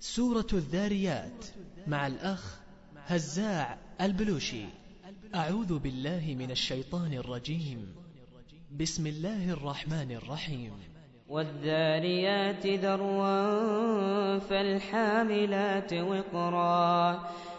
سورة الذاريات مع الأخ هزاع البلوشي. أعوذ بالله من الشيطان الرجيم. بسم الله الرحمن الرحيم. والذاريات ذروا فالحاملات وقرا.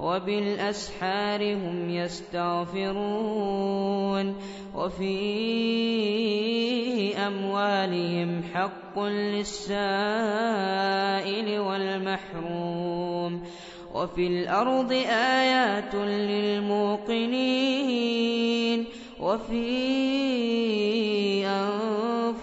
وبالأسحار هم يستغفرون وفي أموالهم حق للسائل والمحروم وفي الأرض آيات للموقنين وفي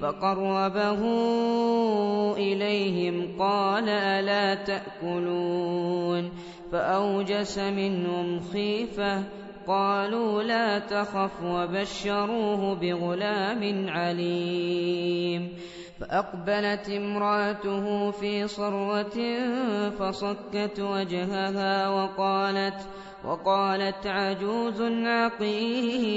فقربه إليهم قال ألا تأكلون؟ فأوجس منهم خيفة قالوا لا تخف وبشروه بغلام عليم. فأقبلت امرأته في صرة فصكت وجهها وقالت وقالت عجوز عقيم.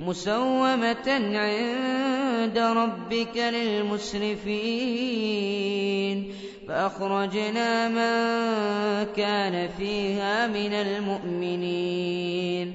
مسومة عند ربك للمسرفين. فأخرجنا من كان فيها من المؤمنين.